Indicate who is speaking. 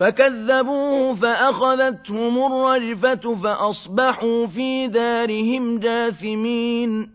Speaker 1: فكذبوه فأخذتهم الرجفة فأصبحوا في دارهم جاثمين.